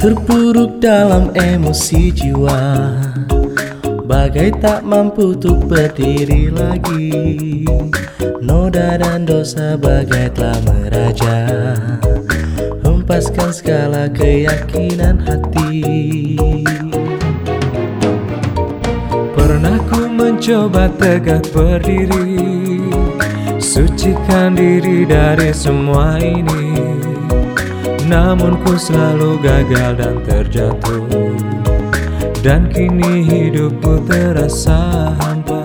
Terpuruk dalam emosi jiwa. Bagai tak mampu untuk berdiri lagi. Noda dan dosa bagai telah meraja. Hempaskan segala keyakinan hati. Pernah ku mencoba tegak berdiri. Sucikan diri dari semua ini namun ku selalu gagal dan terjatuh. Dan kini hidupku terasa hampa.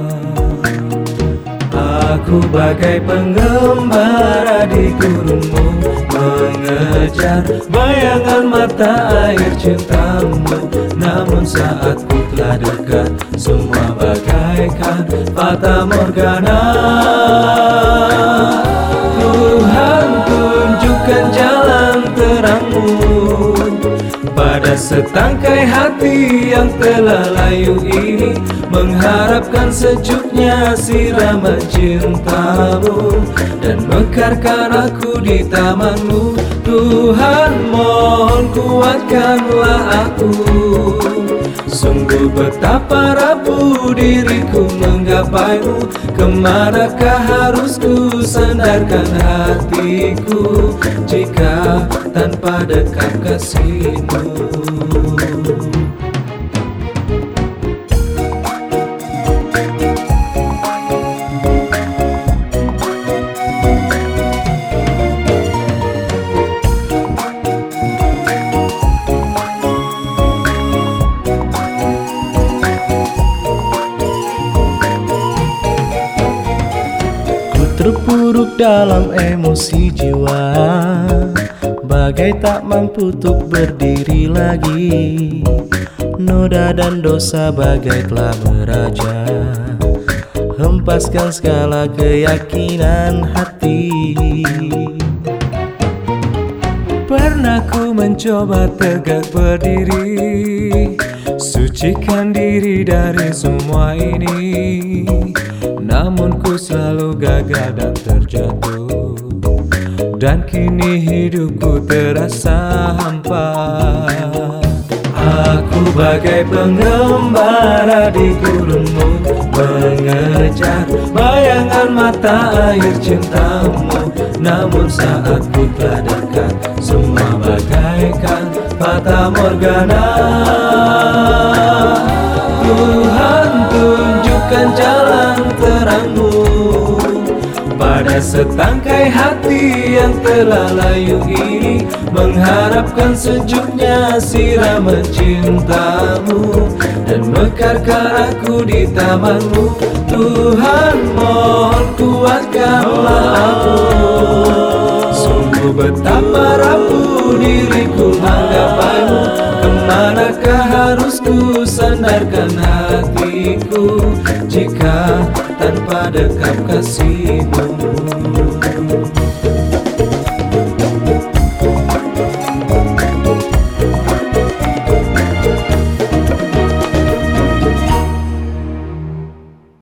Aku bagai penggembara di gunungmu Mengejar bayangan mata air cintamu. Namun saat ku telah dekat Semua bagaikan fata morgana setangkai hati yang telah layu ini Mengharapkan sejuknya siraman cintamu. Dan mekarkan aku di tamanmu Tuhan mohon kuatkanlah aku. Sungguh betapa rapuh diriku menggapaimu Ke manakah harus ku sandarkan hatiku? Jika tanpa dekat kasihmu Terpuruk dalam emosi jiwa Bagai tak mampu untuk berdiri lagi. Noda dan dosa bagai telah meraja. Hempaskan segala keyakinan hati. Pernah ku mencoba tegak berdiri. Sucikan diri dari semua ini. Namun ku selalu gagal dan terjatuh Dan kini hidupku terasa hampa. Aku bagai pengembara di gunungmu Mengejar bayangan mata air cintamu. Namun saat ku telah Semua bagaikan fata morgana. Tuhan tunjukkan jalan terangmu setangkai hati yang telah layu ini Mengharapkan sejuknya siraman cintamu Dan mekarkan aku di tamanmu. Tuhan mohon kuatkanlah aku. Sungguh betapa rapuh diriku menggapaimu Ke manakah harus ku sandarkan hatiku jika tanpa dekap kasihmu.